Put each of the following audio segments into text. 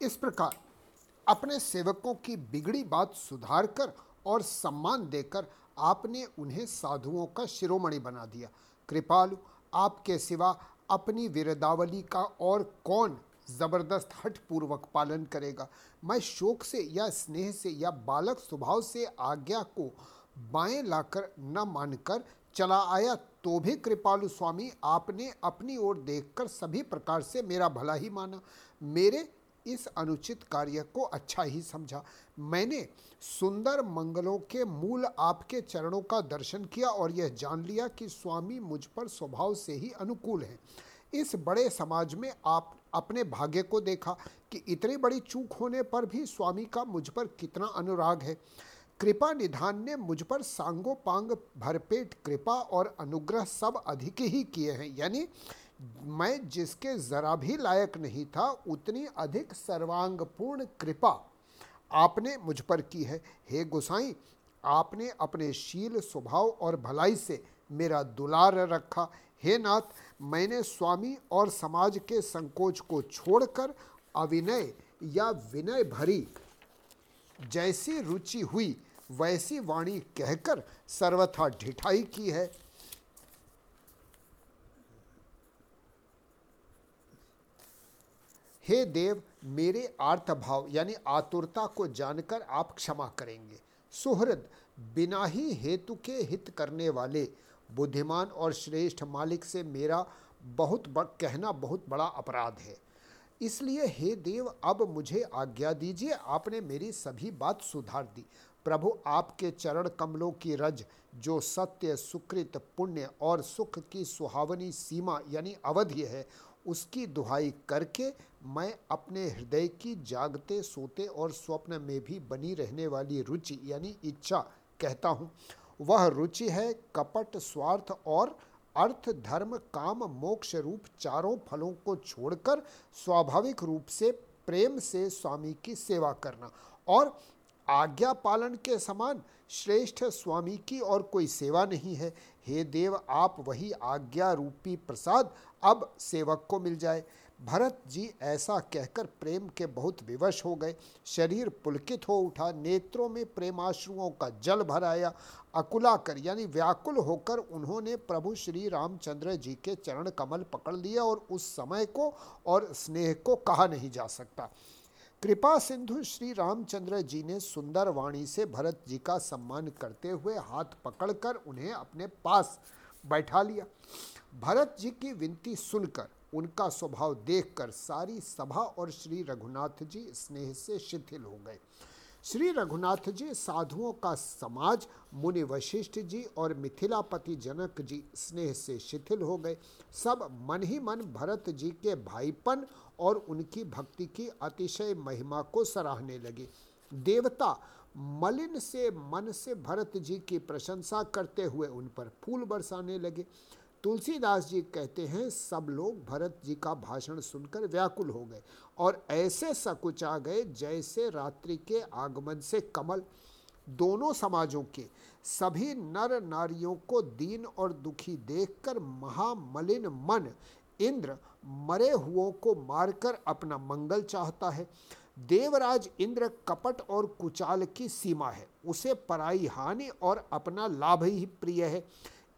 इस प्रकार, अपने सेवकों की बिगड़ी बात सुधार कर और सम्मान देकर आपने उन्हें साधुओं का शिरोमणि बना दिया। कृपालु, आपके सिवा अपनी विरदावली का और कौन ज़बरदस्त हट पूर्वक पालन करेगा? मैं शोक से या स्नेह से या बालक स्वभाव से आज्ञा को बाएँ लाकर न मानकर चला आया तो भी कृपालु स्वामी आपने अपनी ओर देखकर सभी प्रकार से मेरा भला ही माना। मेरे इस अनुचित कार्य को अच्छा ही समझा। मैंने सुंदर मंगलों के मूल आपके चरणों का दर्शन किया और यह जान लिया कि स्वामी मुझ पर स्वभाव से ही अनुकूल है। इस बड़े समाज में आप अपने भाग्य को देखा कि इतनी बड़ी चूक होने पर भी स्वामी का मुझ पर कितना अनुराग है। कृपा निधान ने मुझ पर सांगो पांग भरपेट कृपा और अनुग्रह सब अधिक ही किए हैं। यानी मैं जिसके ज़रा भी लायक नहीं था, उतनी अधिक सर्वांगपूर्ण कृपा आपने मुझ पर की है। हे गोसाई, आपने अपने शील स्वभाव और भलाई से मेरा दुलार रखा। हे नाथ, मैंने स्वामी और समाज के संकोच को छोड़कर अविनय या विनय भरी, जैसी रुचि हुई, वैसी वाणी कहकर सर्वथा ढिठाई की है। हे देव, मेरे आर्तभाव यानी आतुरता को जानकर आप क्षमा करेंगे। सुहृद, बिना ही हेतु के हित करने वाले, बुद्धिमान और श्रेष्ठ मालिक से मेरा बहुत बड़ कहना बहुत बड़ा अपराध है। इसलिए हे देव, अब मुझे आज्ञा दीजिए, आपने मेरी सभी बात सुधार दी। प्रभु, आपके चरण कमलों की रज, जो सत्य, सुकृत, पुण्य और सुख की सुहावनी सीमा, यानी अवधि है, उसकी दुहाई करके मैं अपने हृदय की जागते, सोते और स्वप्न में भी बनी रहने वाली रुचि, यानी इच्छा कहता हूँ। वह रुचि है कपट, स्वार्थ और अर्थ, धर्म, काम, मोक्ष रूप चारों फलों को छोड़कर स्वाभाविक रूप से प्रेम से स्वामी की सेवा करना और आज्ञा पालन के समान श्रेष्ठ स्वामी की और कोई सेवा नहीं है। हे देव, आप वही आज्ञा रूपी प्रसाद अब सेवक को मिल जाए। भरत जी ऐसा कहकर प्रेम के बहुत विवश हो गए। शरीर पुलकित हो उठा, नेत्रों में प्रेमाश्रुओं का जल भर आया। अकुला कर यानी व्याकुल होकर उन्होंने प्रभु श्री रामचंद्र जी के चरण कमल पकड़ लिया और उस समय को और स्नेह को कहा नहीं जा सकता। कृपा सिंधु श्री रामचंद्र जी ने सुंदर वाणी से भरत जी का सम्मान करते हुए हाथ पकड़कर उन्हें अपने पास बैठा लिया। भरत जी की विनती सुनकर उनका स्वभाव देखकर सारी सभा और श्री रघुनाथ जी स्नेह से शिथिल हो गए। श्री रघुनाथ जी साधुओं का समाज, मुनि वशिष्ठ जी और मिथिलापति जनक जी स्नेह से शिथिल हो गए। सब मन ही मन भरत जी के भाईपन और उनकी भक्ति की अतिशय महिमा को सराहने लगे। देवता मलिन से मन से भरत जी की प्रशंसा करते हुए उन पर फूल बरसाने लगे। तुलसीदास जी कहते हैं, सब लोग भरत जी का भाषण सुनकर व्याकुल हो गए और ऐसे सकुचा गए जैसे रात्रि के आगमन से कमल। दोनों समाजों के सभी नर नारियों को दीन और दुखी देखकर महामलिन मन इंद्र मरे हुओं को मारकर अपना मंगल चाहता है। देवराज इंद्र कपट और कुचाल की सीमा है, उसे पराई हानि और अपना लाभ ही प्रिय है।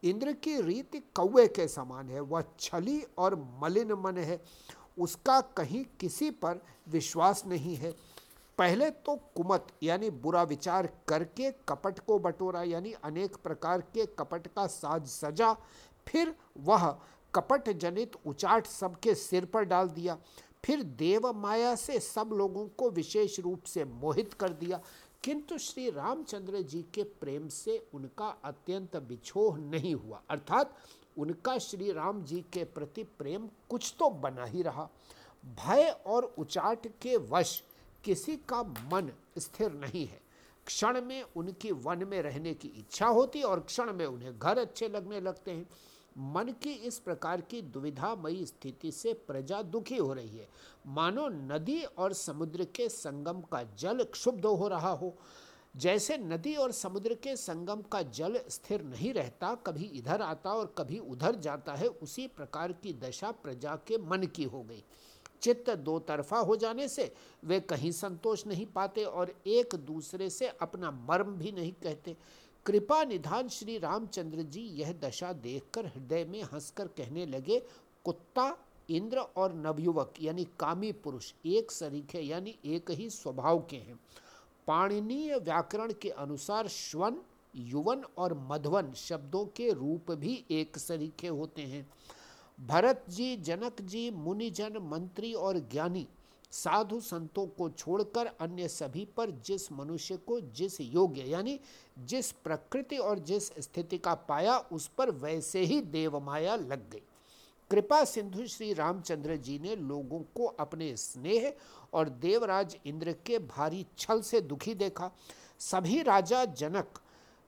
इंद्र की रीति कौवे के समान है, वह छली और मलिन मन है, उसका कहीं किसी पर विश्वास नहीं है। पहले तो कुमत, यानी बुरा विचार करके कपट को बटोरा, यानी अनेक प्रकार के कपट का साज सजा, फिर वह कपट जनित उचाट सबके सिर पर डाल दिया, फिर देव माया से सब लोगों को विशेष रूप से मोहित कर दिया किंतु श्री रामचंद्र जी के प्रेम से उनका अत्यंत बिछोह नहीं हुआ। अर्थात उनका श्री राम जी के प्रति प्रेम कुछ तो बना ही रहा। भय और उचाट के वश किसी का मन स्थिर नहीं है। क्षण में उनकी वन में रहने की इच्छा होती और क्षण में उन्हें घर अच्छे लगने लगते हैं। मन की इस प्रकार की दुविधामयी स्थिति से प्रजा दुखी हो रही है। मानो नदी और समुद्र के संगम का जल क्षुब्ध हो रहा हो। जैसे नदी और समुद्र के संगम का जल स्थिर नहीं रहता, कभी इधर आता और कभी उधर जाता है, उसी प्रकार की दशा प्रजा के मन की हो गई। चित्त दो तरफा हो जाने से वे कहीं संतोष नहीं पाते और एक दूसरे से अपना मर्म भी नहीं कहते। कृपा निधान श्री रामचंद्र जी यह दशा देखकर हृदय में हंसकर कहने लगे, कुत्ता, इंद्र और नवयुवक, यानी कामी पुरुष, एक सरीखे यानी एक ही स्वभाव के हैं। पाणनीय व्याकरण के अनुसार श्वन, युवन और मधवन शब्दों के रूप भी एक सरीखे होते हैं। भरत जी, जनक जी, मुनिजन, मंत्री और ज्ञानी साधु संतों को छोड़कर अन्य सभी पर जिस मनुष्य को जिस योग्य, यानी जिस प्रकृति और जिस स्थिति का पाया, उस पर वैसे ही देवमाया लग गई। कृपा सिंधु श्री रामचंद्र जी ने लोगों को अपने स्नेह और देवराज इंद्र के भारी छल से दुखी देखा। सभी राजा, जनक,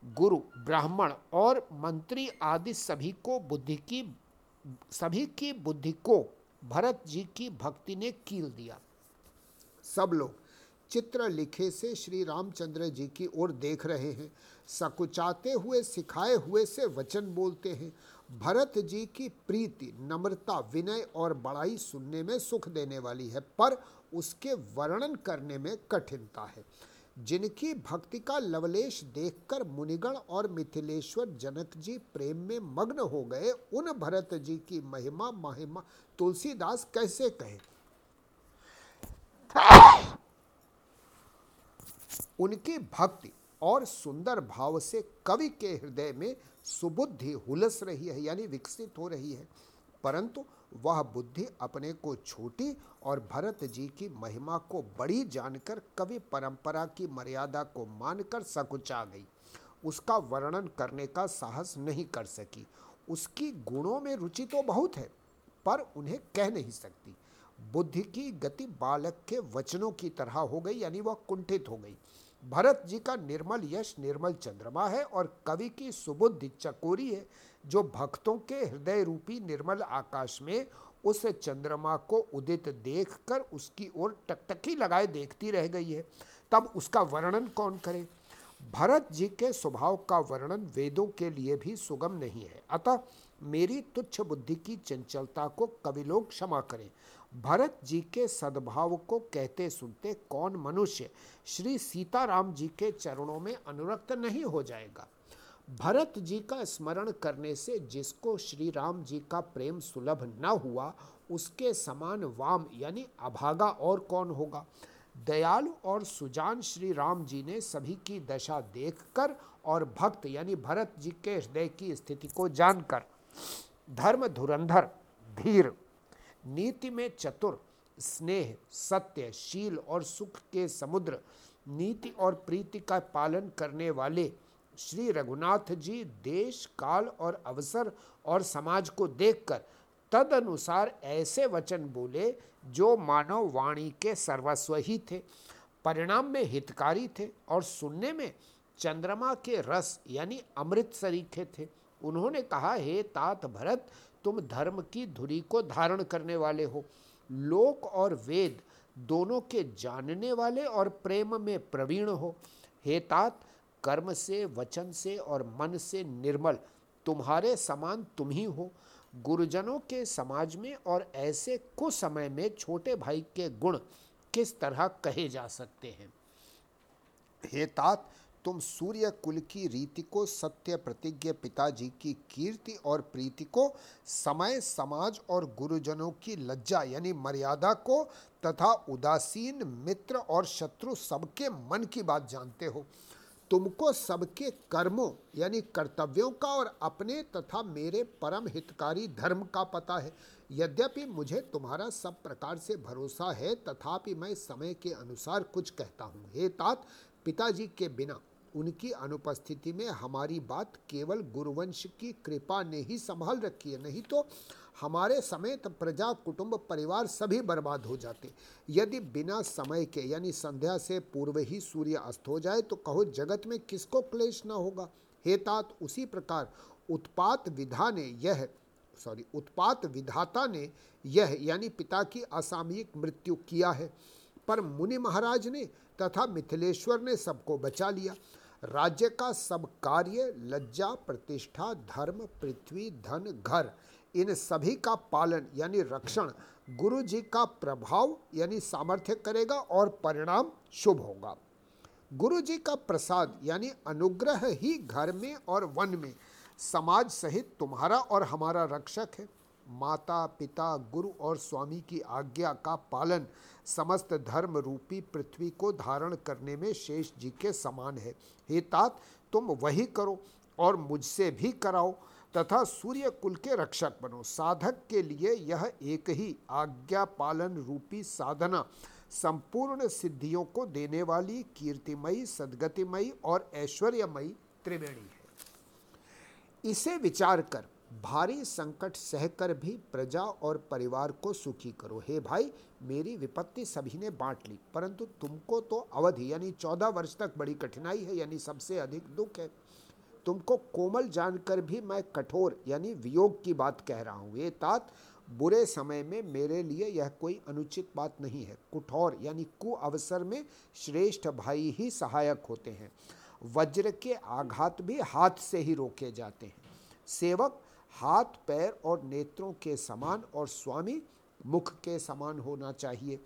गुरु, ब्राह्मण और मंत्री आदि सभी को बुद्धि की, सभी की बुद्धि को भरत जी की भक्ति ने कील दिया। सब लोग चित्र लिखे से श्री रामचंद्र जी की ओर देख रहे हैं। सकुचाते हुए, सिखाए हुए से वचन बोलते हैं। भरत जी की प्रीति, नम्रता, विनय और बड़ाई सुनने में सुख देने वाली है, पर उसके वर्णन करने में कठिनता है। जिनकी भक्ति का लवलेश देखकर मुनिगण और मिथिलेश्वर जनक जी प्रेम में मग्न हो गए, उन भरत जी की महिमा महिमा, तुलसीदास कैसे कहे? उनकी भक्ति और सुंदर भाव से कवि के हृदय में सुबुद्धि हुलस रही है, यानी विकसित हो रही है। परंतु वह बुद्धि अपने को छोटी और भरत जी की महिमा को बड़ी जानकर कवि परंपरा की मर्यादा को मानकर सकुचा गई। उसका वर्णन करने का साहस नहीं कर सकी। उसकी गुणों में रुचि तो बहुत है, पर उन्हें कह नहीं सकती। बुद्धि की गति बालक के वचनों की तरह हो गई, यानी वह कुंठित हो गई। भरत जी का निर्मल यश निर्मल चंद्रमा है और कवि की सुबुद्धि चकोरी है, जो भक्तों के हृदय रूपी निर्मल आकाश में उस चंद्रमा को उदित देखकर उसकी ओर टकटकी लगाए देखती रह गई है। तब उसका वर्णन कौन करे? भरत जी के स्वभाव का वर्णन वेदों के लिए भी सुगम नहीं है। अतः मेरी तुच्छ बुद्धि की चंचलता को कवि लोग क्षमा करें। भरत जी के सद्भाव को कहते सुनते कौन मनुष्य श्री सीताराम जी के चरणों में अनुरक्त नहीं हो जाएगा? भरत जी का स्मरण करने से जिसको श्री राम जी का प्रेम सुलभ न हुआ, उसके समान वाम यानी अभागा और कौन होगा? दयालु और सुजान श्री राम जी ने सभी की दशा देखकर और भक्त यानी भरत जी के हृदय की स्थिति को जानकर धर्म धुरंधर, धीर नीति में चतुर, स्नेह, सत्य, शील और सुख के समुद्र, नीति और प्रीति का पालन करने वाले श्री रघुनाथ जी देश, काल और अवसर और समाज को देखकर तद अनुसार ऐसे वचन बोले जो मानव वाणी के सर्वस्व ही थे। परिणाम में हितकारी थे और सुनने में चंद्रमा के रस यानी अमृत सरीखे थे। उन्होंने कहा, हे तात भरत तुम धर्म की धुरी को धारण करने वाले हो। लोक और वेद दोनों के जानने वाले और प्रेम में प्रवीण हो। हे तात कर्म से, वचन से और मन से निर्मल। तुम्हारे समान तुम ही हो। गुरुजनों के समाज में और ऐसे कुछ समय में छोटे भाई के गुण किस तरह कहे जा सकते हैं? हे तात तुम सूर्य कुल की रीति को, सत्य प्रतिज्ञ पिताजी की कीर्ति और प्रीति को, समय, समाज और गुरुजनों की लज्जा यानी मर्यादा को तथा उदासीन मित्र और शत्रु सबके मन की बात जानते हो। तुमको सबके कर्मों यानी कर्तव्यों का और अपने तथा मेरे परम हितकारी धर्म का पता है। यद्यपि मुझे तुम्हारा सब प्रकार से भरोसा है, तथापि मैं समय के अनुसार कुछ कहता हूँ। हे तात, पिताजी के बिना उनकी अनुपस्थिति में हमारी बात केवल गुरुवंश की कृपा ने ही संभाल रखी है। नहीं तो हमारे समेत प्रजा, कुटुंब, परिवार सभी बर्बाद हो जाते। यदि बिना समय के, यानी संध्या से पूर्व ही सूर्य अस्त हो जाए तो कहो जगत में किसको क्लेश न होगा? हेतात उसी प्रकार उत्पात विधा ने यह, सॉरी, उत्पात विधाता ने यह, यानी पिता की असामयिक मृत्यु किया है। पर मुनि महाराज ने तथा मिथिलेश्वर ने सबको बचा लिया। राज्य का सब कार्य, लज्जा, प्रतिष्ठा, धर्म, पृथ्वी, धन, घर, इन सभी का पालन यानी रक्षण गुरु जी का प्रभाव यानी सामर्थ्य करेगा और परिणाम शुभ होगा। गुरु जी का प्रसाद यानी अनुग्रह ही घर में और वन में, समाज सहित तुम्हारा और हमारा रक्षक है। माता, पिता, गुरु और स्वामी की आज्ञा का पालन समस्त धर्म रूपी पृथ्वी को धारण करने में शेष जी के समान है। हे तात, तुम वही करो और मुझसे भी कराओ तथा सूर्य कुल के रक्षक बनो। साधक के लिए यह एक ही आज्ञा पालन रूपी साधना संपूर्ण सिद्धियों को देने वाली कीर्तिमयी, सदगतिमयी और ऐश्वर्यमयी त्रिवेणी है। इसे विचार कर भारी संकट सहकर भी प्रजा और परिवार को सुखी करो। हे भाई, मेरी विपत्ति सभी ने बांट ली, परंतु तुमको तो अवधि, यानी चौदह वर्ष तक बड़ी कठिनाई है, यानी सबसे अधिक दुख है। तुमको कोमल जानकर भी मैं कठोर, यानी वियोग की बात कह रहा हूँ। ये तात, बुरे समय में मेरे लिए यह कोई अनुचित बात नहीं है। कुठौर, यानी कु अवसर में श्रेष्ठ भाई ही सहायक होते हैं। वज्र के आघात भी हाथ से ही रोके जाते हैं। सेवक हाथ, पैर और नेत्रों के समान और स्वामी मुख के समान होना चाहिए।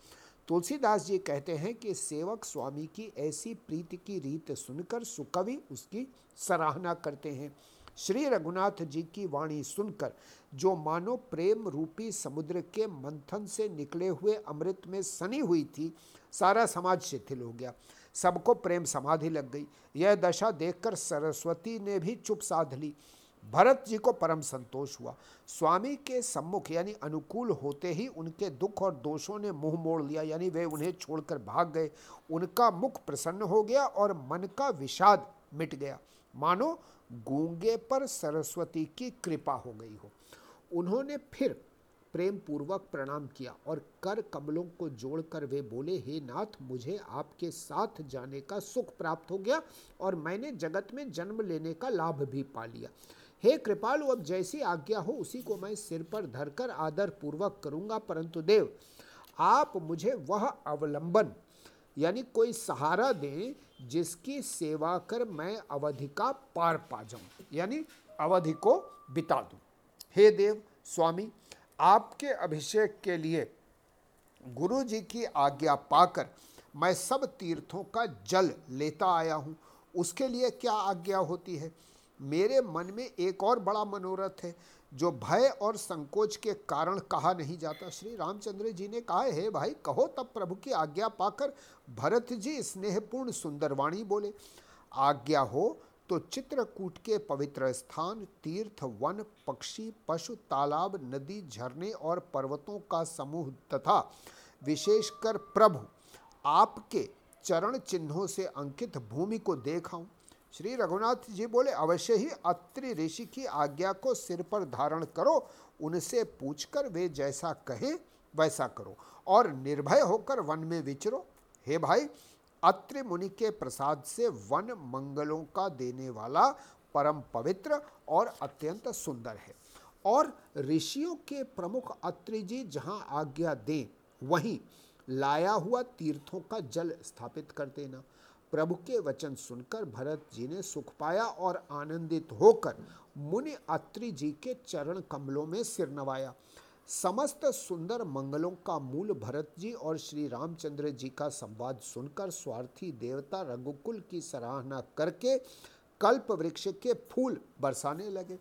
तुलसीदास जी कहते हैं कि सेवक स्वामी की ऐसी प्रीति की रीत सुनकर सुकवि उसकी सराहना करते हैं। श्री रघुनाथ जी की वाणी सुनकर जो मानो प्रेम रूपी समुद्र के मंथन से निकले हुए अमृत में सनी हुई थी, सारा समाज शिथिल हो गया। सबको प्रेम समाधि लग गई। यह दशा देखकर सरस्वती ने भी चुप साध ली। भरत जी को परम संतोष हुआ। स्वामी के सम्मुख यानी अनुकूल होते ही उनके दुख और दोषों ने मुँह मोड़ लिया, यानी वे उन्हें छोड़कर भाग गए। उनका मुख प्रसन्न हो गया और मन का विषाद मिट गया। मानो गूँगे पर सरस्वती की कृपा हो गई हो। उन्होंने फिर प्रेम पूर्वक प्रणाम किया और कर कमलों को जोड़कर वे बोले, हे नाथ, मुझे आपके साथ जाने का सुख प्राप्त हो गया और मैंने जगत में जन्म लेने का लाभ भी पा लिया। हे कृपालु, अब जैसी आज्ञा हो, उसी को मैं सिर पर धरकर आदर पूर्वक करूँगा। परंतु देव, आप मुझे वह अवलंबन, यानी कोई सहारा दें, जिसकी सेवा कर मैं अवधि का पार पा जाऊँ, यानी अवधि को बिता दूँ। हे देव, स्वामी, आपके अभिषेक के लिए गुरु जी की आज्ञा पाकर मैं सब तीर्थों का जल लेता आया हूँ। उसके लिए क्या आज्ञा होती है? मेरे मन में एक और बड़ा मनोरथ है, जो भय और संकोच के कारण कहा नहीं जाता। श्री रामचंद्र जी ने कहा, है भाई, कहो तब प्रभु की आज्ञा पाकर भरत जी स्नेहपूर्ण सुंदरवाणी बोले। आज्ञा हो तो चित्रकूट के पवित्र स्थान, तीर्थ वन, पक्षी, पशु, तालाब, नदी, झरने और पर्वतों का समूह तथा विशेषकर प्रभु आपके चरण चिन्हों से अंकित भूमि को देखाऊं श्री रघुनाथ जी बोले, अवश्य ही अत्रि ऋषि की आज्ञा को सिर पर धारण करो, उनसे पूछकर वे जैसा कहे, वैसा करो और निर्भय होकर वन में विचरो। हे भाई, अत्रि मुनि के प्रसाद से वन मंगलों का देने वाला परम पवित्र और अत्यंत सुंदर है और ऋषियों के प्रमुख अत्रि जी जहाँ आज्ञा दें, वहीं लाया हुआ तीर्थों का जल स्थापित कर देना। प्रभु के वचन सुनकर भरत जी ने सुख पाया और आनंदित होकर मुनि अत्रि जी के चरण कमलों में सिर नवाया। समस्त सुंदर मंगलों का मूल भरत जी और श्री रामचंद्र जी का संवाद सुनकर स्वार्थी देवता रघुकुल की सराहना करके कल्प वृक्ष के फूल बरसाने लगे।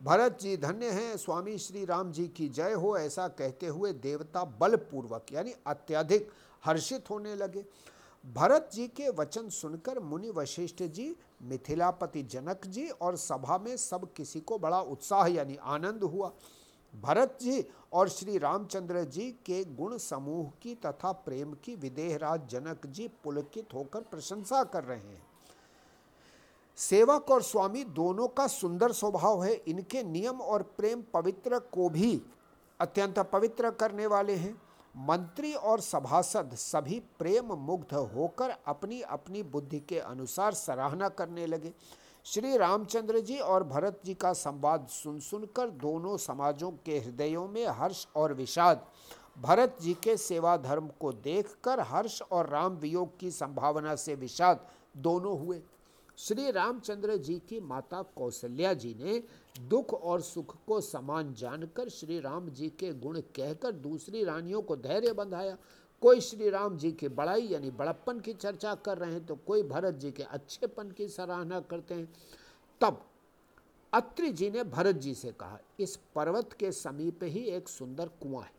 भरत जी धन्य हैं, स्वामी श्री राम जी की जय हो, ऐसा कहते हुए देवता बलपूर्वक यानी अत्यधिक हर्षित होने लगे। भरत जी के वचन सुनकर मुनि वशिष्ठ जी, मिथिलापति जनक जी और सभा में सब किसी को बड़ा उत्साह यानी आनंद हुआ। भरत जी और श्री रामचंद्र जी के गुण समूह की तथा प्रेम की विदेहराज जनक जी पुलकित होकर प्रशंसा कर रहे हैं। सेवक और स्वामी दोनों का सुंदर स्वभाव है। इनके नियम और प्रेम पवित्र को भी अत्यंत पवित्र करने वाले हैं। मंत्री और सभासद सभी प्रेम मुग्ध होकर अपनी अपनी बुद्धि के अनुसार सराहना करने लगे। श्री रामचंद्र जी और भरत जी का संवाद सुन सुनकर दोनों समाजों के हृदयों में हर्ष और विषाद। भरत जी के सेवा धर्म को देखकर हर्ष और राम वियोग की संभावना से विषाद दोनों हुए। श्री रामचंद्र जी की माता कौशल्या जी ने दुख और सुख को समान जानकर श्री राम जी के गुण कहकर दूसरी रानियों को धैर्य बंधाया। कोई श्री राम जी की बड़ाई यानी बड़प्पन की चर्चा कर रहे हैं तो कोई भरत जी के अच्छेपन की सराहना करते हैं। तब अत्रि जी ने भरत जी से कहा, इस पर्वत के समीप ही एक सुंदर कुआँ है।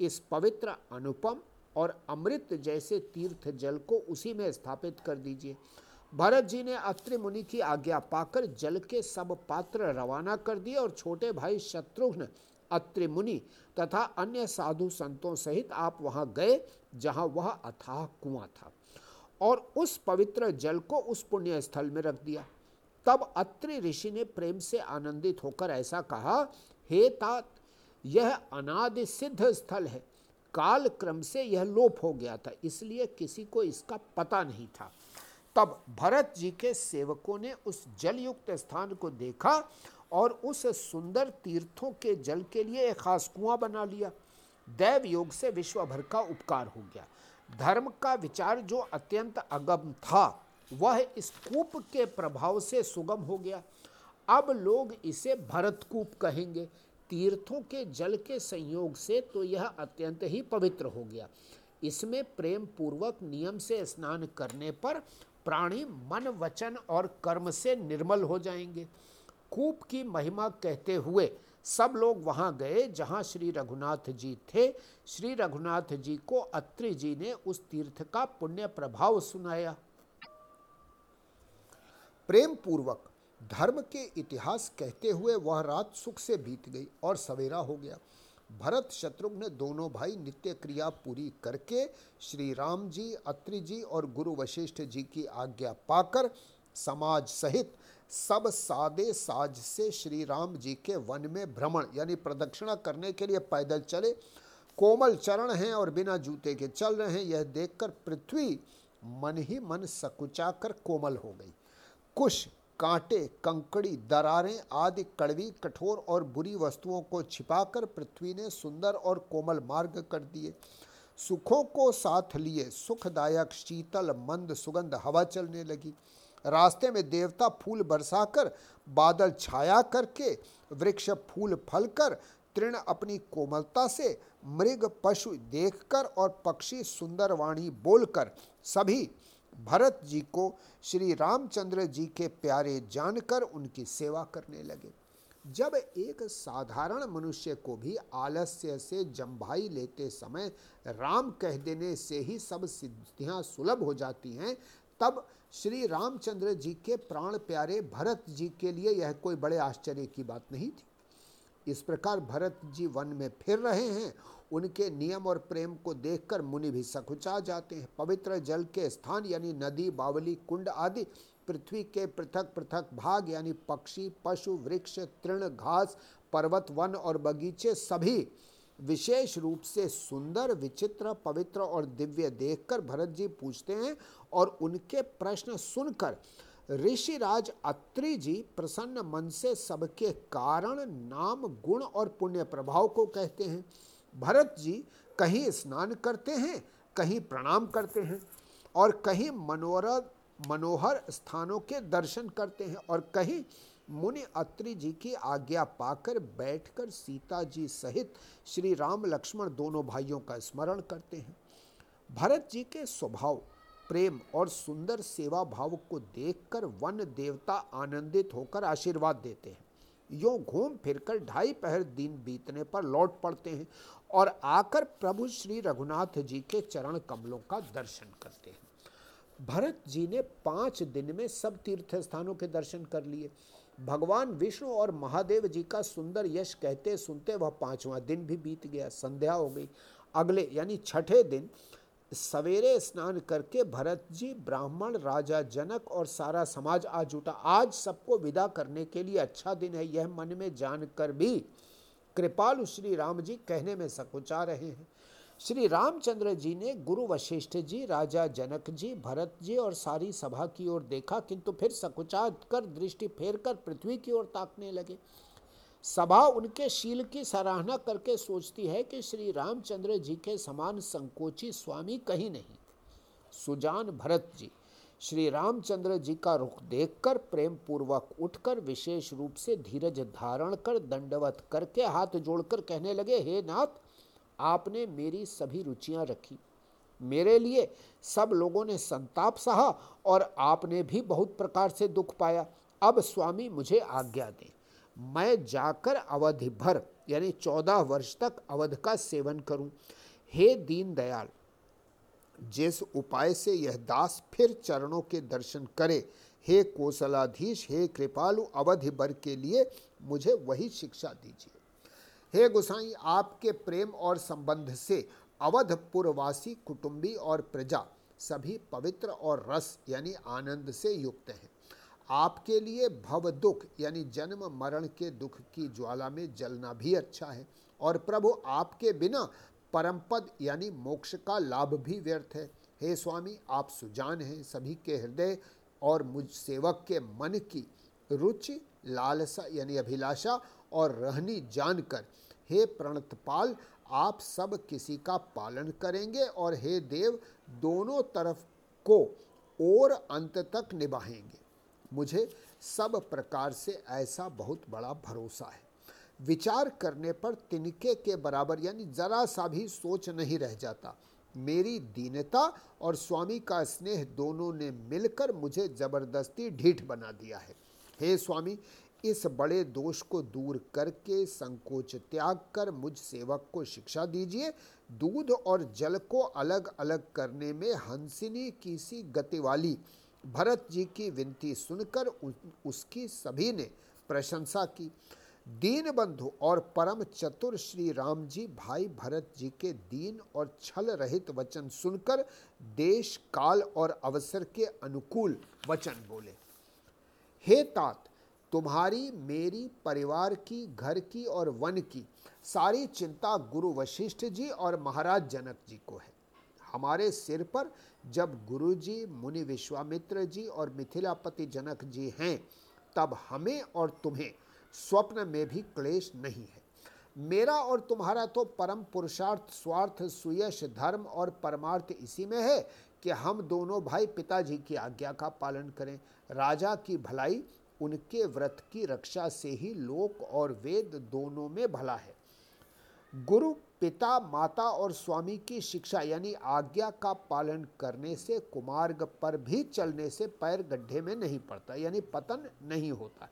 इस पवित्र अनुपम और अमृत जैसे तीर्थ जल को उसी में स्थापित कर दीजिए। भरत जी ने अत्रि मुनि की आज्ञा पाकर जल के सब पात्र रवाना कर दिए और छोटे भाई शत्रुघ्न, अत्रि मुनि तथा अन्य साधु संतों सहित आप वहाँ गए जहाँ वह अथाह कुआँ था और उस पवित्र जल को उस पुण्य स्थल में रख दिया। तब अत्रि ऋषि ने प्रेम से आनंदित होकर ऐसा कहा, हे तात, यह अनादि सिद्ध स्थल है। काल क्रम से यह लोप हो गया था, इसलिए किसी को इसका पता नहीं था। तब भरत जी के सेवकों ने उस जलयुक्त स्थान को देखा और उस सुंदर तीर्थों के जल के लिए एक खास कुआँ बना लिया। दैव योग से विश्व भर का उपकार हो गया। धर्म का विचार जो अत्यंत अगम था, वह इस कूप के प्रभाव से सुगम हो गया। अब लोग इसे भरतकूप कहेंगे। तीर्थों के जल के संयोग से तो यह अत्यंत ही पवित्र हो गया। इसमें प्रेम पूर्वक नियम से स्नान करने पर प्राणी मन, वचन और कर्म से निर्मल हो जाएँगे। कूप की महिमा कहते हुए सब लोग वहाँ गए जहाँ श्री रघुनाथ जी थे। श्री रघुनाथ जी को अत्रि जी ने उस तीर्थ का पुण्य प्रभाव सुनाया। प्रेम पूर्वक धर्म के इतिहास कहते हुए वह रात सुख से बीत गई और सवेरा हो गया। भरत शत्रुघ्न दोनों भाई नित्य क्रिया पूरी करके श्री राम जी, अत्रि जी और गुरु वशिष्ठ जी की आज्ञा पाकर समाज सहित सब सादे साज से श्री राम जी के वन में भ्रमण, यानी प्रदक्षिणा करने के लिए पैदल चले। कोमल चरण हैं और बिना जूते के चल रहे हैं। यह देखकर पृथ्वी मन ही मन सकुचा कर कोमल हो गई। कुश कांटे, कंकड़ी, दरारें आदि कड़वी, कठोर और बुरी वस्तुओं को छिपाकर पृथ्वी ने सुंदर और कोमल मार्ग कर दिए। सुखों को साथ लिए, सुखदायक, शीतल, मंद सुगंध हवा चलने लगी। रास्ते में देवता फूल बरसाकर, बादल छाया करके वृक्ष फूल फलकर, तृण अपनी कोमलता से मृग पशु देखकर और पक्षी सुंदर वाणी बोलकर, सभी भरत जी को श्री रामचंद्र जी के प्यारे जानकर उनकी सेवा करने लगे। जब एक साधारण मनुष्य को भी आलस्य से जम्भाई लेते समय राम कह देने से ही सब सिद्धियाँ सुलभ हो जाती हैं, तब श्री रामचंद्र जी के प्राण प्यारे भरत जी के लिए यह कोई बड़े आश्चर्य की बात नहीं थी। इस प्रकार भरत जी वन में फिर रहे हैं। उनके नियम और प्रेम को देखकर मुनि भी सकुचा जाते हैं। पवित्र जल के स्थान यानी नदी, बावली, कुंड आदि, पृथ्वी के पृथक पृथक भाग यानी पक्षी, पशु, वृक्ष, तृण, घास, पर्वत, वन और बगीचे सभी विशेष रूप से सुंदर, विचित्र, पवित्र और दिव्य देखकर भरत जी पूछते हैं और उनके प्रश्न सुनकर ऋषिराज अत्रि जी प्रसन्न मन से सबके कारण, नाम, गुण और पुण्य प्रभाव को कहते हैं। भरत जी कहीं स्नान करते हैं, कहीं प्रणाम करते हैं और कहीं मनोरथ मनोहर स्थानों के दर्शन करते हैं और कहीं मुनि अत्रि जी की आज्ञा पाकर बैठकर सीता जी सहित श्री राम, लक्ष्मण दोनों भाइयों का स्मरण करते हैं। भरत जी के स्वभाव प्रेम और सुंदर सेवा भाव को देखकर वन देवता आनंदित होकर आशीर्वाद देते हैं। यो घूम फिरकर ढाई पहर दिन बीतने पर लौट पड़ते हैं और आकर प्रभु श्री रघुनाथ जी के चरण कमलों का दर्शन करते हैं। भरत जी ने पाँच दिन में सब तीर्थ स्थानों के दर्शन कर लिए। भगवान विष्णु और महादेव जी का सुंदर यश कहते सुनते वह पांचवा दिन भी बीत गया, संध्या हो गई। अगले यानी छठे दिन सवेरे स्नान करके भरत जी, ब्राह्मण, राजा, जनक और सारा समाज आ जुटा। आज सबको विदा करने के लिए अच्छा दिन है, यह मन में जानकर भी कृपालु श्री राम जी कहने में सकुचा रहे हैं। श्री रामचंद्र जी ने गुरु वशिष्ठ जी, राजा, जनक जी, भरत जी और सारी सभा की ओर देखा, किंतु फिर सकुचा कर दृष्टि फेर कर पृथ्वी की ओर ताकने लगे। सभा उनके शील की सराहना करके सोचती है कि श्री रामचंद्र जी के समान संकोची स्वामी कहीं नहीं। सुजान भरत जी, श्री रामचंद्र जी का रुख देखकर प्रेम पूर्वक उठकर विशेष रूप से धीरज धारण कर दंडवत करके हाथ जोड़कर कहने लगे, हे नाथ, आपने मेरी सभी रुचियाँ रखी। मेरे लिए सब लोगों ने संताप सहा और आपने भी बहुत प्रकार से दुख पाया। अब स्वामी मुझे आज्ञा दें। मैं जाकर अवधि भर, यानी चौदह वर्ष तक अवध का सेवन करूँ। हे दीन दयाल जिस उपाय से यह दास फिर चरणों के दर्शन करे, हे कोसलाधीश, हे कृपालु, अवधि भर के लिए मुझे वही शिक्षा दीजिए। हे गुसाई, आपके प्रेम और संबंध से अवधपुरवासी कुटुंबी और प्रजा सभी पवित्र और रस, यानी आनंद से युक्त हैं। आपके लिए भव दुख, यानी जन्म मरण के दुख की ज्वाला में जलना भी अच्छा है। और प्रभु, आपके बिना परम पद यानी मोक्ष का लाभ भी व्यर्थ है। हे स्वामी, आप सुजान हैं सभी के हृदय और मुझ सेवक के मन की रुचि, लालसा, यानी अभिलाषा और रहनी जानकर। हे प्रणतपाल, आप सब किसी का पालन करेंगे और हे देव, दोनों तरफ़ को और अंत तक निभाएँगे। मुझे सब प्रकार से ऐसा बहुत बड़ा भरोसा है। विचार करने पर तिनके के बराबर यानी जरा सा भी सोच नहीं रह जाता। मेरी दीनता और स्वामी का स्नेह दोनों ने मिलकर मुझे ज़बरदस्ती ढीठ बना दिया है। हे स्वामी, इस बड़े दोष को दूर करके संकोच त्याग कर मुझ सेवक को शिक्षा दीजिए। दूध और जल को अलग अलग करने में हंसिनी की सी गति वाली भरत जी की विनती सुनकर उसकी सभी ने प्रशंसा की। दीन बंधु और परम चतुर श्री राम जी भाई भरत जी के दीन और छल रहित वचन सुनकर देश, काल और अवसर के अनुकूल वचन बोले। हे तात, तुम्हारी, मेरी, परिवार की, घर की और वन की सारी चिंता गुरु वशिष्ठ जी और महाराज जनक जी को है। हमारे सिर पर जब गुरु जी मुनि विश्वामित्र जी और मिथिलापति जनक जी हैं, तब हमें और तुम्हें स्वप्न में भी क्लेश नहीं है। मेरा और तुम्हारा तो परम पुरुषार्थ, स्वार्थ, सुयश, धर्म और परमार्थ इसी में है कि हम दोनों भाई पिताजी की आज्ञा का पालन करें। राजा की भलाई उनके व्रत की रक्षा से ही लोक और वेद दोनों में भला है। गुरु पिता, माता और स्वामी की शिक्षा यानी आज्ञा का पालन करने से, कुमार्ग पर भी चलने से पैर गड्ढे में नहीं पड़ता, यानी पतन नहीं होता।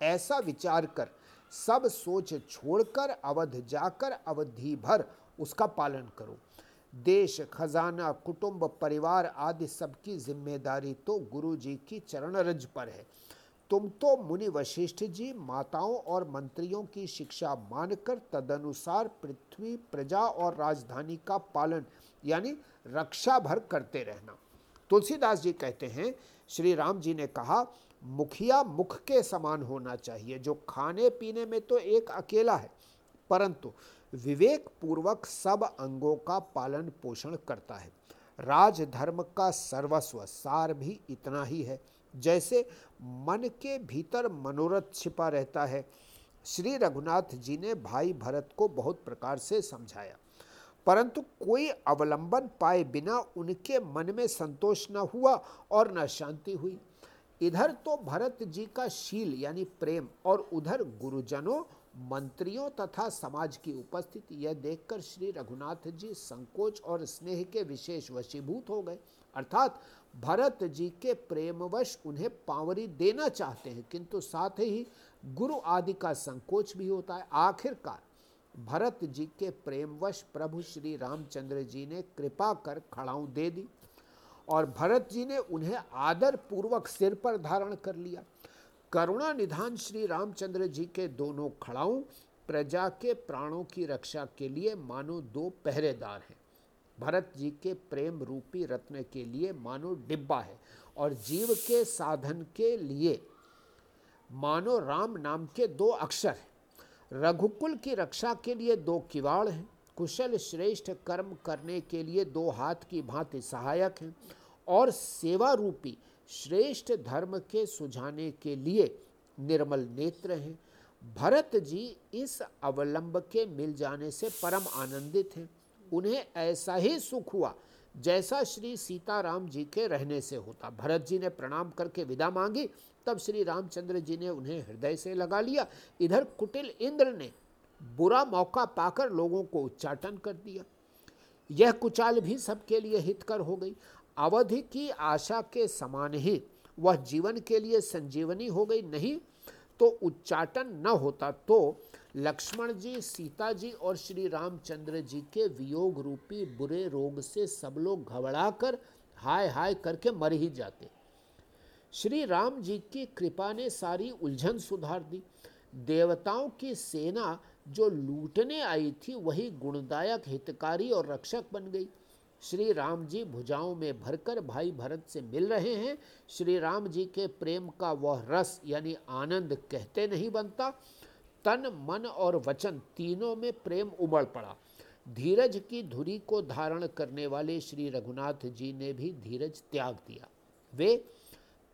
ऐसा विचार कर सब सोच छोड़कर, अवध जाकर, अवधि भर उसका पालन करो। देश, खजाना, कुटुंब, परिवार आदि सबकी ज़िम्मेदारी तो गुरु जी की चरण रज पर है। तुम तो मुनि वशिष्ठ जी, माताओं और मंत्रियों की शिक्षा मानकर तदनुसार पृथ्वी, प्रजा और राजधानी का पालन, यानी रक्षा भर करते रहना। तुलसीदास जी कहते हैं, श्री राम जी ने कहा, मुखिया मुख के समान होना चाहिए, जो खाने पीने में तो एक अकेला है, परंतु विवेक पूर्वक सब अंगों का पालन पोषण करता है। राजधर्म का सर्वस्व, सार भी इतना ही है। जैसे मन के भीतर मनोरथ छिपा रहता है। श्री रघुनाथ जी ने भाई भरत को बहुत प्रकार से समझाया। परंतु कोई अवलंबन पाए बिना उनके मन में संतोष न हुआ और न शांति हुई। इधर तो भरत जी का शील यानी प्रेम और उधर गुरुजनों, मंत्रियों तथा समाज की उपस्थिति यह देखकर श्री रघुनाथ जी संकोच और स्नेह के विशेष वशीभूत हो गए। अर्थात भरत जी के प्रेमवश उन्हें पावरी देना चाहते हैं, किंतु साथ ही गुरु आदि का संकोच भी होता है। आखिरकार भरत जी के प्रेमवश प्रभु श्री रामचंद्र जी ने कृपा कर खड़ाऊ दे दी और भरत जी ने उन्हें आदर पूर्वक सिर पर धारण कर लिया। करुणा निधान श्री रामचंद्र जी के दोनों खड़ाऊ प्रजा के प्राणों की रक्षा के लिए मानो दो पहरेदार हैं। भरत जी के प्रेम रूपी रत्न के लिए मानो डिब्बा है और जीव के साधन के लिए मानो राम नाम के दो अक्षर हैं। रघुकुल की रक्षा के लिए दो किवाड़ हैं। कुशल श्रेष्ठ कर्म करने के लिए दो हाथ की भांति सहायक हैं और सेवा रूपी श्रेष्ठ धर्म के सुझाने के लिए निर्मल नेत्र हैं। भरत जी इस अवलंब के मिल जाने से परम आनंदित हैं। उन्हें ऐसा ही सुख हुआ जैसा श्री सीताराम जी के रहने से होता। भरत जी ने प्रणाम करके विदा मांगी, तब श्री रामचंद्र जी ने उन्हें हृदय से लगा लिया। इधर कुटिल इंद्र ने बुरा मौका पाकर लोगों को उच्चाटन कर दिया। यह कुचाल भी सबके लिए हितकर हो गई। अवधि की आशा के समान ही वह जीवन के लिए संजीवनी हो गई। नहीं तो उच्चाटन न होता तो लक्ष्मण जी सीता जी और श्री रामचंद्र जी के वियोग रूपी बुरे रोग से सब लोग घबरा कर हाय हाय करके मर ही जाते। श्री राम जी की कृपा ने सारी उलझन सुधार दी। देवताओं की सेना जो लूटने आई थी, वही गुणदायक, हितकारी और रक्षक बन गई। श्री राम जी भुजाओं में भरकर भाई भरत से मिल रहे हैं। श्री राम जी के प्रेम का वह रस, यानी आनंद, कहते नहीं बनता। तन, मन और वचन तीनों में प्रेम उमड़ पड़ा। धीरज की धुरी को धारण करने वाले श्री रघुनाथ जी ने भी धीरज त्याग दिया। वे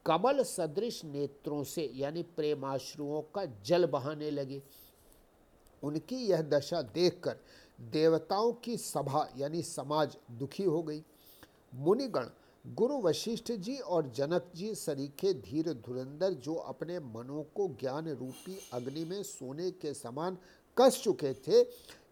कमल सदृश नेत्रों से, यानी प्रेमाश्रुओं का जल बहाने लगे। उनकी यह दशा देखकर देवताओं की सभा, यानी समाज दुखी हो गई। मुनिगण गुरु वशिष्ठ जी और जनक जी सरीखे धीर धुरंधर जो अपने मनों को ज्ञान रूपी अग्नि में सोने के समान कस चुके थे,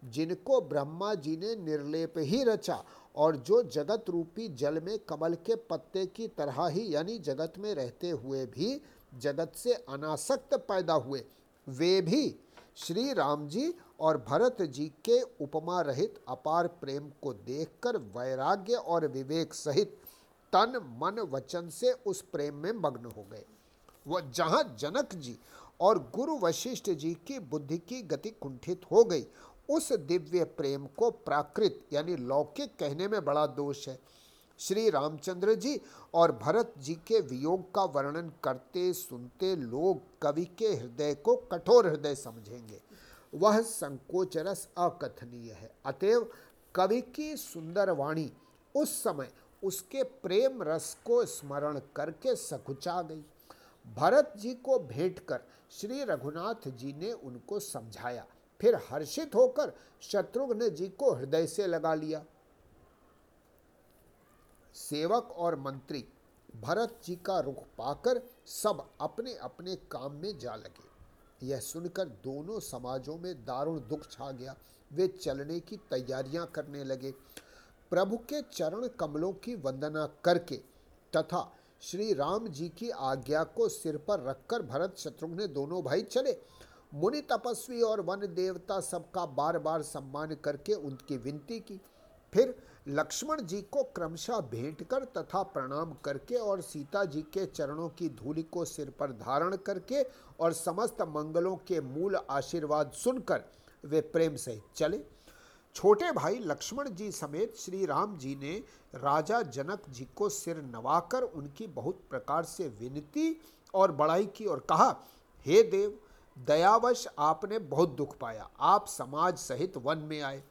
जिनको ब्रह्मा जी ने निर्लेप ही रचा और जो जगत रूपी जल में कमल के पत्ते की तरह ही, यानी जगत में रहते हुए भी जगत से अनासक्त पैदा हुए। वे भी श्री राम जी और भरत जी के उपमा रहित अपार प्रेम को देखकर वैराग्य और विवेक सहित तन, मन, वचन से उस प्रेम में मग्न हो गए। वह जहाँ जनक जी और गुरु वशिष्ठ जी की बुद्धि की गति कुंठित हो गई, उस दिव्य प्रेम को प्राकृत, यानी लौकिक कहने में बड़ा दोष है। श्री रामचंद्र जी और भरत जी के वियोग का वर्णन करते, सुनते लोग कवि के हृदय को कठोर हृदय समझेंगे। वह संकोच रस अकथनीय है। अतएव कवि की सुंदर वाणी उस समय उसके प्रेम रस को स्मरण करके सकुचा गई। भरत जी को भेंट कर श्री रघुनाथ जी ने उनको समझाया। फिर हर्षित होकर शत्रुघ्न जी को हृदय से लगा लिया। सेवक और मंत्री भरत जी का रुख पाकर सब अपने अपने काम में जा लगे। यह सुनकर दोनों समाजों में दारुण दुख छा गया। वे चलने की तैयारियाँ करने लगे। प्रभु के चरण कमलों की वंदना करके तथा श्री राम जी की आज्ञा को सिर पर रखकर भरत शत्रुघ्न दोनों भाई चले। मुनि तपस्वी और वन देवता सबका बार बार सम्मान करके उनकी विनती की। फिर लक्ष्मण जी को क्रमशः भेंट कर तथा प्रणाम करके और सीता जी के चरणों की धूलि को सिर पर धारण करके और समस्त मंगलों के मूल आशीर्वाद सुनकर वे प्रेम से चले। छोटे भाई लक्ष्मण जी समेत श्री राम जी ने राजा जनक जी को सिर नवाकर उनकी बहुत प्रकार से विनती और बड़ाई की और कहा, हे देव, दयावश आपने बहुत दुख पाया। आप समाज सहित वन में आए।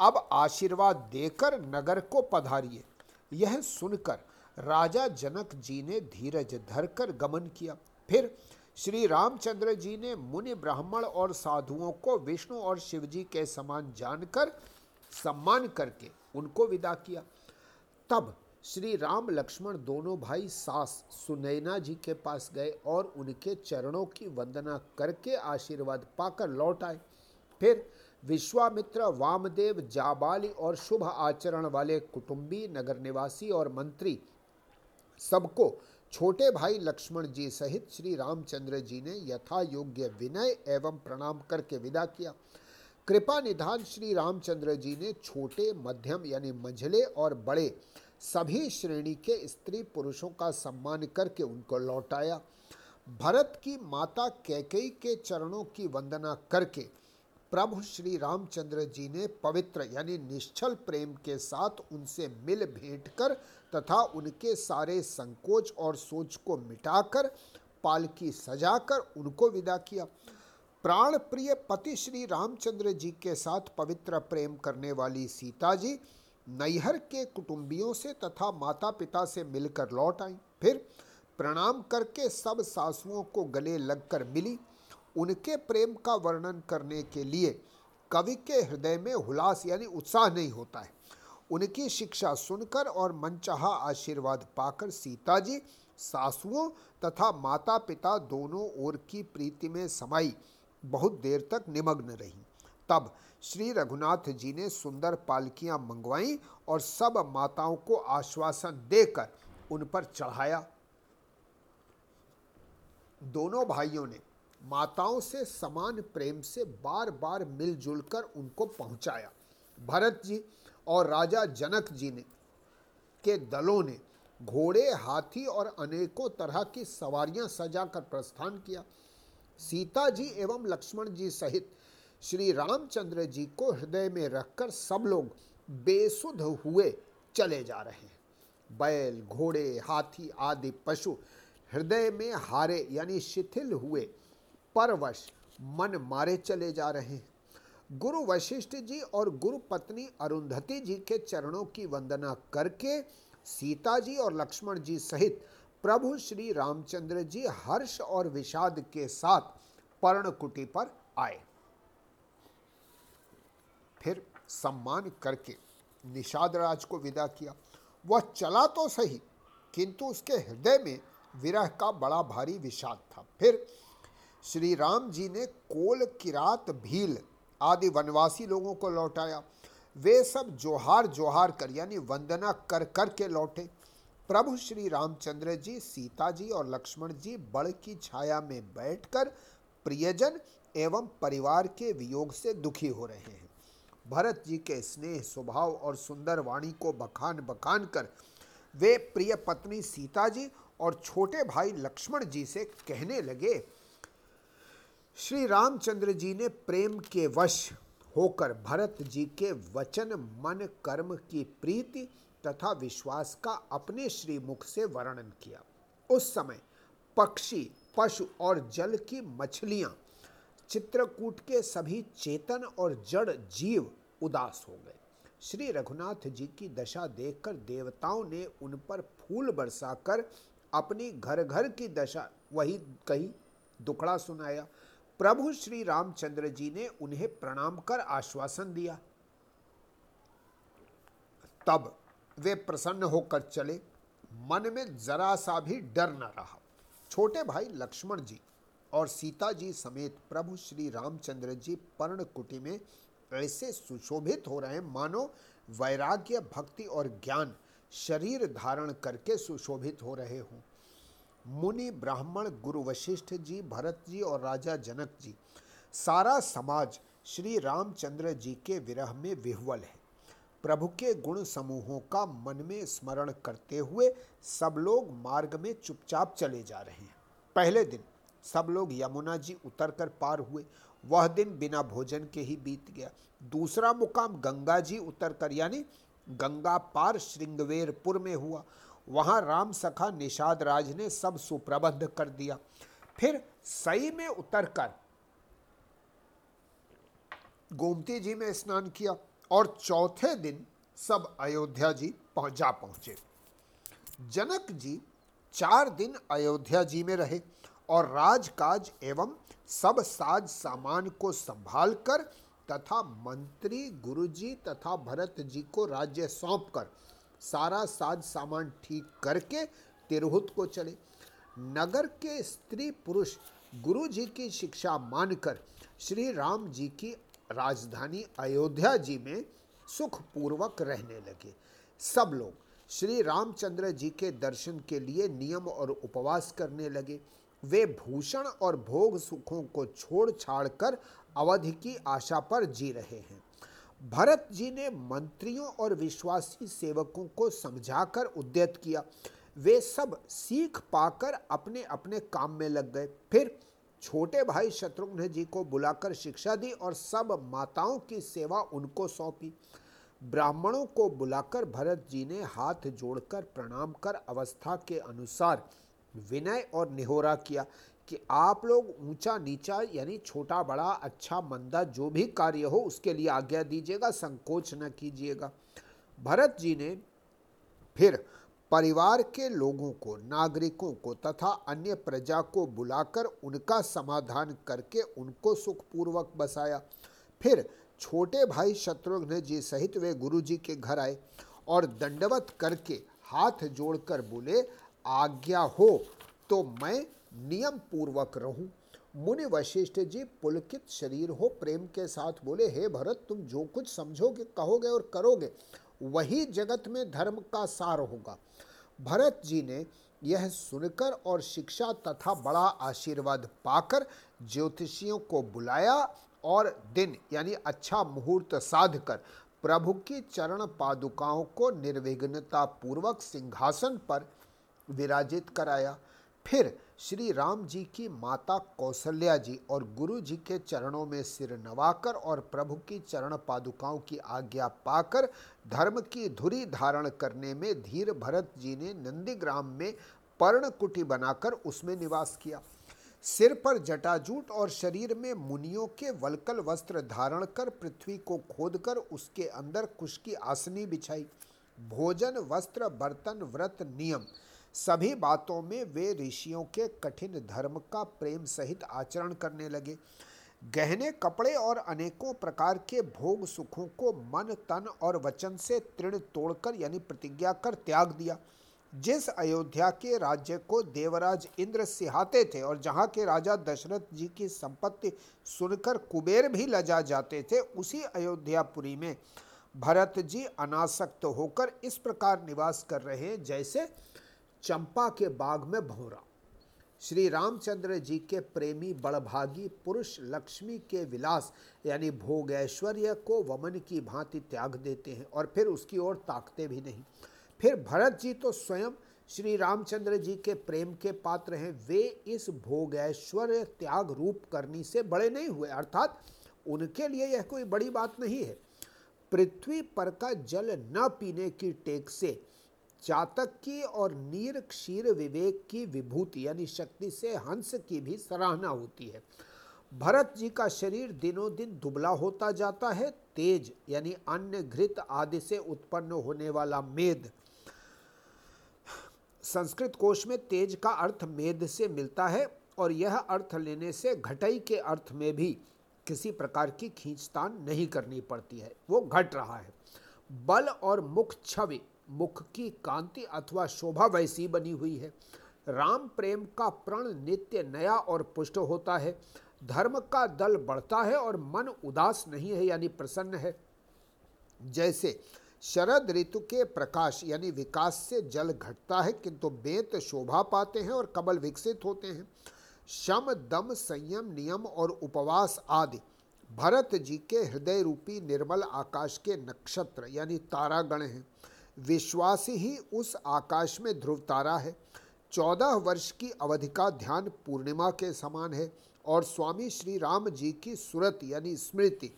अब आशीर्वाद देकर नगर को पधारिए यह सुनकर राजा जनक जी ने धीरज धरकर गमन किया। फिर श्री रामचंद्र जी ने मुनि ब्राह्मण और साधुओं को विष्णु और शिव जी के समान जानकर, सम्मान करके उनको विदा किया। तब श्री राम लक्ष्मण दोनों भाई सास सुनैना जी के पास गए और उनके चरणों की वंदना करके आशीर्वाद पाकर लौट आए। फिर विश्वामित्र, वामदेव, जाबाली और शुभ आचरण वाले कुटुंबी नगर निवासी और मंत्री सबको छोटे भाई लक्ष्मण जी सहित श्री रामचंद्र जी ने यथा योग्य विनय एवं प्रणाम करके विदा किया। कृपा निधान श्री रामचंद्र जी ने छोटे, मध्यम यानी मंझले और बड़े सभी श्रेणी के स्त्री पुरुषों का सम्मान करके उनको लौटाया। भरत की माता कैकई के चरणों की वंदना करके प्रभु श्री रामचंद्र जी ने पवित्र यानी निश्चल प्रेम के साथ उनसे मिल भेंट कर तथा उनके सारे संकोच और सोच को मिटाकर, पालकी सजाकर उनको विदा किया। प्राण प्रिय पति श्री रामचंद्र जी के साथ पवित्र प्रेम करने वाली सीता जी नैहर के कुटुंबियों से तथा माता पिता से मिलकर लौट आई। फिर प्रणाम करके सब सासुओं को गले लगकर मिली। उनके प्रेम का वर्णन करने के लिए कवि के हृदय में हुलास यानी उत्साह नहीं होता है। उनकी शिक्षा सुनकर और मनचाहा आशीर्वाद पाकर सीता जी, सासुओं तथा माता पिता दोनों ओर की प्रीति में समाई, बहुत देर तक निमग्न रही। तब श्री रघुनाथ जी ने सुंदर पालकियाँ मंगवाई और सब माताओं को आश्वासन देकर उन पर चढ़ाया। दोनों भाइयों ने माताओं से समान प्रेम से बार बार मिलजुल कर उनको पहुँचाया। भरत जी और राजा जनक जी ने, के दलों ने घोड़े, हाथी और अनेकों तरह की सवारियाँ सजाकर प्रस्थान किया। सीता जी एवं लक्ष्मण जी सहित श्री रामचंद्र जी को हृदय में रखकर सब लोग बेसुध हुए चले जा रहे हैं। बैल, घोड़े, हाथी आदि पशु हृदय में हारे, यानी शिथिल हुए परवश मन मारे चले जा रहे हैं। गुरु वशिष्ठ जी और गुरु पत्नी अरुंधति जी के चरणों की वंदना करके सीता जी और लक्ष्मण जी सहित प्रभु श्री रामचंद्र जी हर्ष और विषाद के साथ पर्णकुटी पर आए। फिर सम्मान करके निषाद राज को विदा किया। वह चला तो सही, किंतु उसके हृदय में विरह का बड़ा भारी विषाद था। फिर श्री राम जी ने कोल किरात भील आदि वनवासी लोगों को लौटाया। वे सब जोहार जोहार कर यानी वंदना कर कर के लौटे। प्रभु श्री रामचंद्र जी, सीता जी और लक्ष्मण जी बड़ की छाया में बैठकर प्रियजन एवं परिवार के वियोग से दुखी हो रहे हैं। भरत जी के स्नेह, स्वभाव और सुंदर वाणी को बखान बखान कर वे प्रिय पत्नी सीता जी और छोटे भाई लक्ष्मण जी से कहने लगे श्री रामचंद्र जी ने प्रेम के वश होकर भरत जी के वचन, मन, कर्म की प्रीति तथा विश्वास का अपने श्री मुख से वर्णन किया। उस समय पक्षी, पशु और जल की मछलियाँ, चित्रकूट के सभी चेतन और जड़ जीव उदास हो गए। श्री रघुनाथ जी की दशा देखकर देवताओं ने उन पर फूल बरसाकर अपनी घर घर की दशा, वही कही, दुखड़ा सुनाया। प्रभु श्री रामचंद्र जी ने उन्हें प्रणाम कर आश्वासन दिया। तब वे प्रसन्न होकर चले। मन में जरा सा भी डर न रहा। छोटे भाई लक्ष्मण जी और सीता जी समेत प्रभु श्री रामचंद्र जी पर्णकुटी में ऐसे सुशोभित हो रहे हैं। मानो वैराग्य, भक्ति और ज्ञान शरीर धारण करके सुशोभित हो रहे हों। मुनि ब्राह्मण गुरु वशिष्ठ जी, भरत जी और राजा जनक जी, सारा समाज श्री रामचंद्र जी के विरह में विह्वल है। प्रभु के गुण समूहों का मन में स्मरण करते हुए सब लोग मार्ग में चुपचाप चले जा रहे हैं। पहले दिन सब लोग यमुना जी उतर कर पार हुए। वह दिन बिना भोजन के ही बीत गया। दूसरा मुकाम गंगा जी उतर कर यानी गंगा पार श्रृंगवेरपुर में हुआ। वहाँ राम सखा निषाद राज ने सब सुप्रबंध कर दिया। फिर सई में उतरकर गोमती जी में स्नान किया और चौथे दिन सब अयोध्या जी पहुँचा पहुँचे। जनक जी चार दिन अयोध्या जी में रहे और राजकाज एवं सब साज सामान को संभाल कर तथा मंत्री, गुरुजी तथा भरत जी को राज्य सौंपकर सारा साज सामान ठीक करके तिरहुत को चले। नगर के स्त्री पुरुष गुरु जी की शिक्षा मानकर श्री राम जी की राजधानी अयोध्या जी में सुखपूर्वक रहने लगे। सब लोग श्री रामचंद्र जी के दर्शन के लिए नियम और उपवास करने लगे। वे भूषण और भोग सुखों को छोड़ छाड़ कर अवधि की आशा पर जी रहे हैं। भरत जी ने मंत्रियों और विश्वासी सेवकों को समझाकर उद्यत किया। वे सब सीख पाकर अपने अपने काम में लग गए। फिर छोटे भाई शत्रुघ्न जी को बुलाकर शिक्षा दी और सब माताओं की सेवा उनको सौंपी। ब्राह्मणों को बुलाकर भरत जी ने हाथ जोड़कर प्रणाम कर अवस्था के अनुसार विनय और निहोरा किया। कि आप लोग ऊँचा नीचा यानी छोटा बड़ा अच्छा मंदा जो भी कार्य हो उसके लिए आज्ञा दीजिएगा, संकोच न कीजिएगा। भरत जी ने फिर परिवार के लोगों को, नागरिकों को तथा अन्य प्रजा को बुलाकर उनका समाधान करके उनको सुखपूर्वक बसाया। फिर छोटे भाई शत्रुघ्न जी सहित वे गुरु जी के घर आए और दंडवत करके हाथ जोड़कर बोले, आज्ञा हो तो मैं नियम पूर्वक रहूँ। मुनि वशिष्ठ जी, पुलकित शरीर हो, प्रेम के साथ बोले, हे भरत, तुम जो कुछ समझोगे, कहोगे और करोगे, वही जगत में धर्म का सार होगा। भरत जी ने यह सुनकर और शिक्षा तथा बड़ा आशीर्वाद पाकर ज्योतिषियों को बुलाया और दिन, यानी अच्छा मुहूर्त साध कर प्रभु की चरण पादुकाओं को निर्विघ्नता पूर्वक सिंहासन पर विराजित कराया। फिर श्री राम जी की माता कौशल्या जी और गुरु जी के चरणों में सिर नवाकर और प्रभु की चरण पादुकाओं की आज्ञा पाकर धर्म की धुरी धारण करने में धीर भरत जी ने नंदीग्राम में पर्णकुटी बनाकर उसमें निवास किया। सिर पर जटाजूट और शरीर में मुनियों के वलकल वस्त्र धारण कर पृथ्वी को खोदकर उसके अंदर कुश की आसनी बिछाई। भोजन, वस्त्र, बर्तन, व्रत, नियम सभी बातों में वे ऋषियों के कठिन धर्म का प्रेम सहित आचरण करने लगे। गहने कपड़े और अनेकों प्रकार के भोग सुखों को मन, तन और वचन से तृण तोड़कर यानी प्रतिज्ञा कर त्याग दिया। जिस अयोध्या के राज्य को देवराज इंद्र सिहाते थे और जहाँ के राजा दशरथ जी की संपत्ति सुनकर कुबेर भी लजा जाते थे, उसी अयोध्यापुरी में भरत जी अनासक्त होकर इस प्रकार निवास कर रहे हैं, जैसे चंपा के बाग में भौरा श्री रामचंद्र जी के प्रेमी बड़भागी पुरुष लक्ष्मी के विलास, यानी भोग ऐश्वर्य को वमन की भांति त्याग देते हैं और फिर उसकी ओर ताकते भी नहीं। फिर भरत जी तो स्वयं श्री रामचंद्र जी के प्रेम के पात्र हैं। वे इस भोग ऐश्वर्य त्याग रूप करनी से बड़े नहीं हुए, अर्थात उनके लिए यह कोई बड़ी बात नहीं है। पृथ्वी पर का जल न पीने की टेक से चातक की और नीर क्षीर विवेक की विभूति, यानी शक्ति से हंस की भी सराहना होती है। भरत जी का शरीर दिनों दिन दुबला होता जाता है, तेज, यानी अन्य घृत आदि से उत्पन्न होने वाला मेद। संस्कृत कोश में तेज का अर्थ मेद से मिलता है, और यह अर्थ लेने से घटाई के अर्थ में भी किसी प्रकार की खींचतान नहीं करनी पड़ती है। वो घट रहा है। बल और मुख छवि मुख की कांति अथवा शोभा वैसी बनी हुई है। राम प्रेम का प्रण नित्य नया और पुष्ट होता है। धर्म का दल बढ़ता है और मन उदास नहीं है, यानी प्रसन्न है। जैसे शरद ऋतु के प्रकाश, यानी विकास से जल घटता है, किंतु बेत शोभा पाते हैं और कमल विकसित होते हैं। शम, दम, संयम, नियम और उपवास आदि। भरत जी के हृदय रूपी निर्मल आकाश के नक्षत्र, यानी तारागण हैं। विश्वास ही उस आकाश में ध्रुव तारा है। चौदह वर्ष की अवधि का ध्यान पूर्णिमा के समान है और स्वामी श्री राम जी की सुरत यानी स्मृति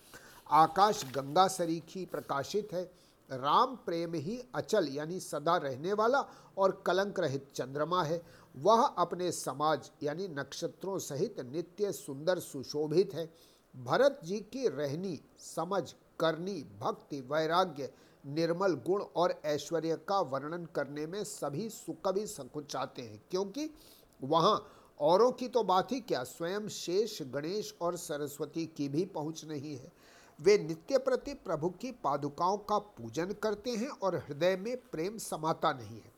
आकाश गंगा सरीखी प्रकाशित है। राम प्रेम ही अचल यानी सदा रहने वाला और कलंक रहित चंद्रमा है। वह अपने समाज यानी नक्षत्रों सहित नित्य सुंदर सुशोभित है। भरत जी की रहनी, समझ, करनी, भक्ति, वैराग्य निर्मल गुण और ऐश्वर्य का वर्णन करने में सभी सुकवि संकुचाते हैं, क्योंकि वहाँ औरों की तो बात ही क्या, स्वयं शेष गणेश और सरस्वती की भी पहुँच नहीं है। वे नित्य प्रति प्रभु की पादुकाओं का पूजन करते हैं और हृदय में प्रेम समाता नहीं है।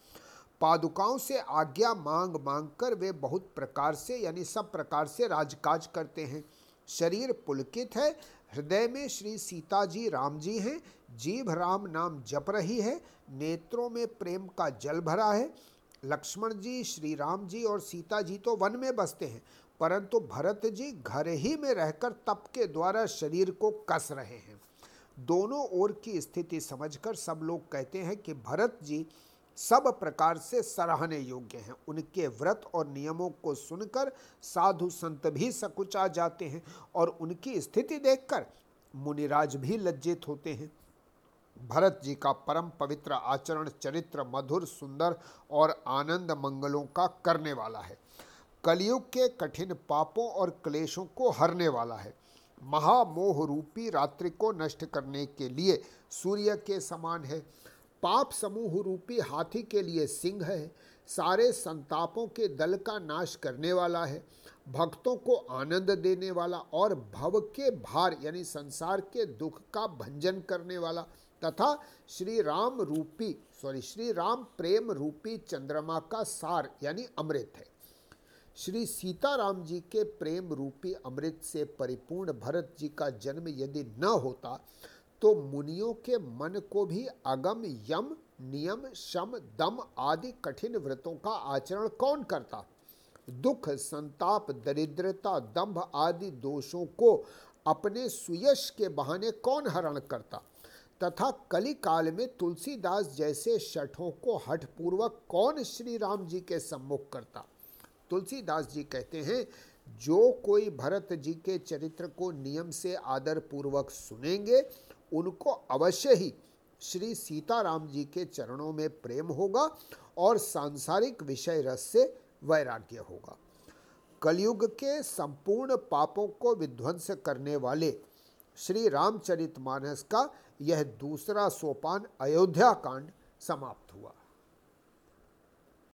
पादुकाओं से आज्ञा मांग मांग कर वे बहुत प्रकार से, यानी सब प्रकार से राजकाज करते हैं। शरीर पुलकित है हृदय में श्री सीता जी राम जी हैं। जीभ राम नाम जप रही है। नेत्रों में प्रेम का जल भरा है। लक्ष्मण जी, श्री राम जी और सीता जी तो वन में बसते हैं। परंतु भरत जी घर ही में रहकर तप के द्वारा शरीर को कस रहे हैं। दोनों ओर की स्थिति समझकर सब लोग कहते हैं कि भरत जी सब प्रकार से सराहने योग्य हैं। उनके व्रत और नियमों को सुनकर साधु संत भी सकुचा जाते हैं और उनकी स्थिति देखकर मुनिराज भी लज्जित होते हैं। भरत जी का परम पवित्र आचरण चरित्र, मधुर, सुंदर और आनंद मंगलों का करने वाला है। कलयुग के कठिन पापों और क्लेशों को हरने वाला है। महामोह रूपी रात्रि को नष्ट करने के लिए सूर्य के समान है। पाप समूह रूपी हाथी के लिए सिंह है। सारे संतापों के दल का नाश करने वाला है। भक्तों को आनंद देने वाला और भव के भार यानी संसार के दुख का भंजन करने वाला तथा श्री राम रूपी सॉरी श्री राम प्रेम रूपी चंद्रमा का सार यानी अमृत है। श्री सीताराम जी के प्रेम रूपी अमृत से परिपूर्ण भरत जी का जन्म यदि न होता तो मुनियों के मन को भी अगम, यम, नियम, शम, दम आदि कठिन व्रतों का आचरण कौन करता? दुख, संताप, दरिद्रता, दंभ आदि दोषों को अपने सुयश के बहाने कौन हरण करता? तथा कली काल में तुलसीदास जैसे शठों को हठपूर्वक कौन श्री राम जी के सम्मुख करता? तुलसीदास जी कहते हैं, जो कोई भरत जी के चरित्र को नियम से आदर पूर्वक सुनेंगे उनको अवश्य ही श्री सीताराम जी के चरणों में प्रेम होगा और सांसारिक विषय रस से वैराग्य होगा। कलयुग के संपूर्ण पापों को विध्वंस करने वाले श्री रामचरितमानस का यह दूसरा सोपान अयोध्या कांड समाप्त हुआ।